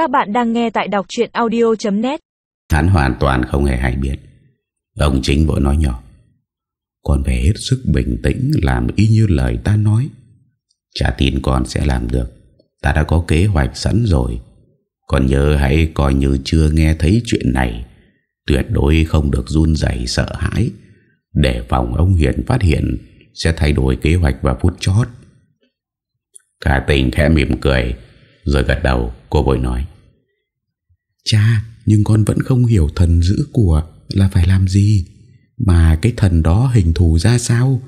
Các bạn đang nghe tại đọc chuyện audio.net Hắn hoàn toàn không hề hay biết. Ông chính vội nói nhỏ. Con phải hết sức bình tĩnh, Làm y như lời ta nói. Chả tin con sẽ làm được. Ta đã có kế hoạch sẵn rồi. Còn nhớ hãy coi như chưa nghe thấy chuyện này. Tuyệt đối không được run dày sợ hãi. Để phòng ông Hiền phát hiện, Sẽ thay đổi kế hoạch vào phút chót. Cả tình khẽ mỉm cười. Rồi gật đầu cô vội nói. Cha Nhưng con vẫn không hiểu thần giữ của Là phải làm gì Mà cái thần đó hình thù ra sao?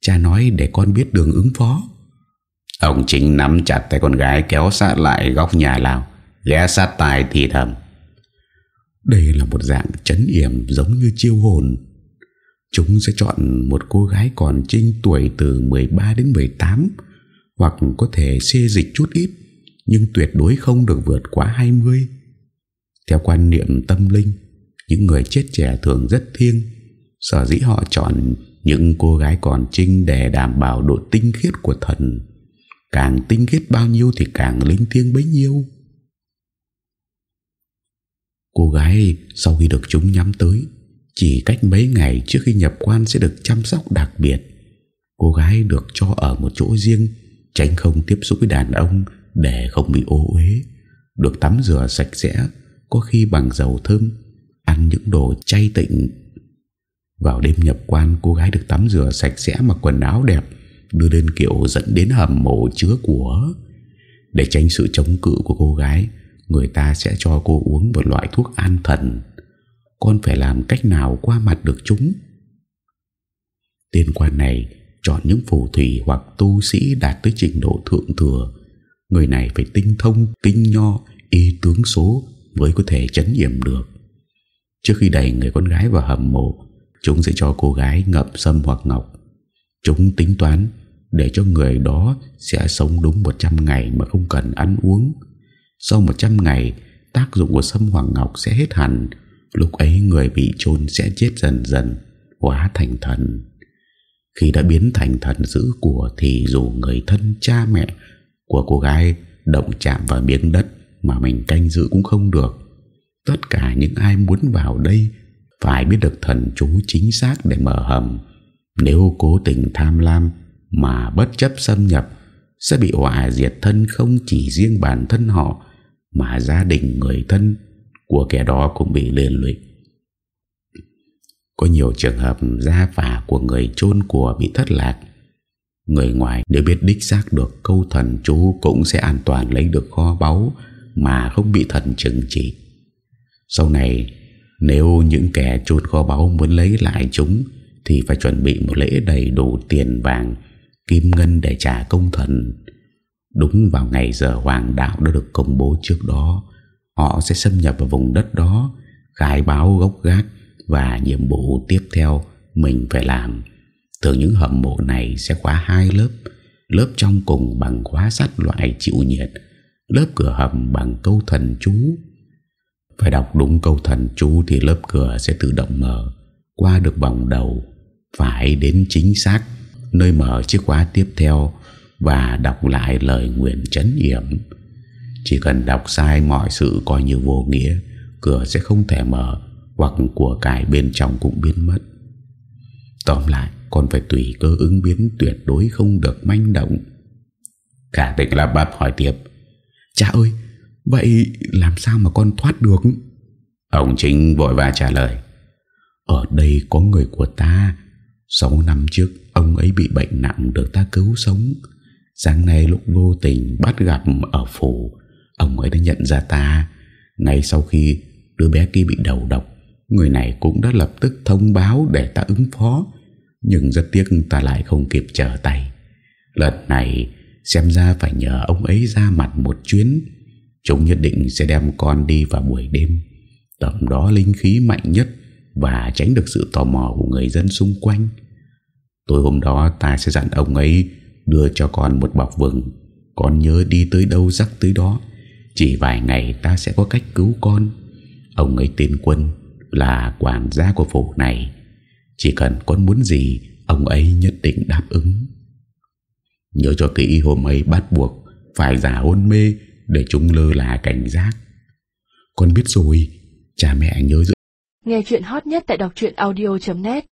Cha nói để con biết đường ứng phó. Ông chính nắm chặt tay con gái Kéo sát lại góc nhà lao Ghé sát tài thì thầm. Đây là một dạng chấn yểm Giống như chiêu hồn. Chúng sẽ chọn một cô gái còn trinh tuổi từ 13 đến 18 hoặc có thể xê dịch chút ít nhưng tuyệt đối không được vượt quá 20. Theo quan niệm tâm linh, những người chết trẻ thường rất thiêng, sở dĩ họ chọn những cô gái còn trinh để đảm bảo độ tinh khiết của thần. Càng tinh khiết bao nhiêu thì càng linh thiêng bấy nhiêu. Cô gái sau khi được chúng nhắm tới, chỉ cách mấy ngày trước khi nhập quan sẽ được chăm sóc đặc biệt. Cô gái được cho ở một chỗ riêng Tránh không tiếp xúc với đàn ông để không bị ô uế. Được tắm rửa sạch sẽ, Có khi bằng dầu thơm, Ăn những đồ chay tịnh. Vào đêm nhập quan, Cô gái được tắm rửa sạch sẽ Mặc quần áo đẹp, Đưa lên kiệu dẫn đến hầm mộ chứa của. Để tránh sự chống cự của cô gái, Người ta sẽ cho cô uống một loại thuốc an thần. Con phải làm cách nào qua mặt được chúng? Tiên quan này chọn những phù thủy hoặc tu sĩ đạt tới trình độ thượng thừa. Người này phải tinh thông, tinh nho, y tướng số mới có thể chấn nghiệm được. Trước khi đẩy người con gái vào hầm mộ, chúng sẽ cho cô gái ngậm sâm hoặc ngọc. Chúng tính toán để cho người đó sẽ sống đúng 100 ngày mà không cần ăn uống. Sau 100 ngày, tác dụng của sâm hoặc ngọc sẽ hết hẳn. Lúc ấy người bị chôn sẽ chết dần dần, hóa thành thần. Khi đã biến thành thần dữ của Thì dù người thân cha mẹ của cô gái động chạm vào miếng đất Mà mình canh giữ cũng không được. Tất cả những ai muốn vào đây Phải biết được thần chú chính xác để mở hầm. Nếu cố tình tham lam Mà bất chấp xâm nhập, Sẽ bị họa diệt thân không chỉ riêng bản thân họ, Mà gia đình, người thân Của kẻ đó cũng bị liên lụy. Có nhiều trường hợp gia phả của người chôn của bị thất lạc Người ngoài nếu biết đích xác được câu thần chú cũng sẽ an toàn lấy được kho báu mà không bị thần trừng trị. Sau này, nếu những kẻ chôn kho báu muốn lấy lại chúng thì phải chuẩn bị một lễ đầy đủ tiền vàng, kim ngân để trả công thần. Đúng vào ngày giờ hoàng đạo đã được công bố trước đó, họ sẽ xâm nhập vào vùng đất đó, khai báo gốc gác và nhiệm vụ tiếp theo mình phải làm Thường những hầm mộ này sẽ khóa hai lớp. Lớp trong cùng bằng khóa sắt loại chịu nhiệt. Lớp cửa hầm bằng câu thần chú. Phải đọc đúng câu thần chú Thì lớp cửa sẽ tự động mở Qua được vòng đầu Phải đến chính xác Nơi mở chiếc khóa tiếp theo Và đọc lại lời nguyện chấn yểm. Chỉ cần đọc sai mọi sự coi như vô nghĩa Cửa sẽ không thể mở hoặc của cải bên trong cũng biến mất. Tóm lại, còn phải tùy cơ ứng biến tuyệt đối không được manh động. Cả tịch là bạp hỏi tiếp. Cha ơi, vậy làm sao mà con thoát được? Ông chính vội vã trả lời. Ở đây có người của ta. Sáu năm trước, ông ấy bị bệnh nặng được ta cứu sống. Sáng nay lúc vô tình bắt gặp ở phủ, ông ấy đã nhận ra ta. Ngay sau khi đứa bé kia bị đầu độc, Người này cũng đã lập tức thông báo để ta ứng phó nhưng rất tiếc ta lại không kịp trở tay. Lần này, xem ra phải nhờ ông ấy ra mặt một chuyến. Chúng nhất định sẽ đem con đi vào buổi đêm. Tầm đó linh khí mạnh nhất Và tránh được sự tò mò của người dân xung quanh. Tối hôm đó ta sẽ dặn ông ấy Đưa cho con một bọc vừng. Con nhớ đi tới đâu rắc tới đó. Chỉ vài ngày ta sẽ có cách cứu con. Ông ấy tên quân là quản gia của phủ này. Chỉ cần con muốn gì, Ông ấy nhất định đáp ứng. Nhớ cho kỹ hôm ấy bắt buộc Phải giả hôn mê Để chúng lơ là cảnh giác. Con biết rồi, Cha mẹ nhớ giữ. Nghe chuyện hot nhất tại đọc audio.net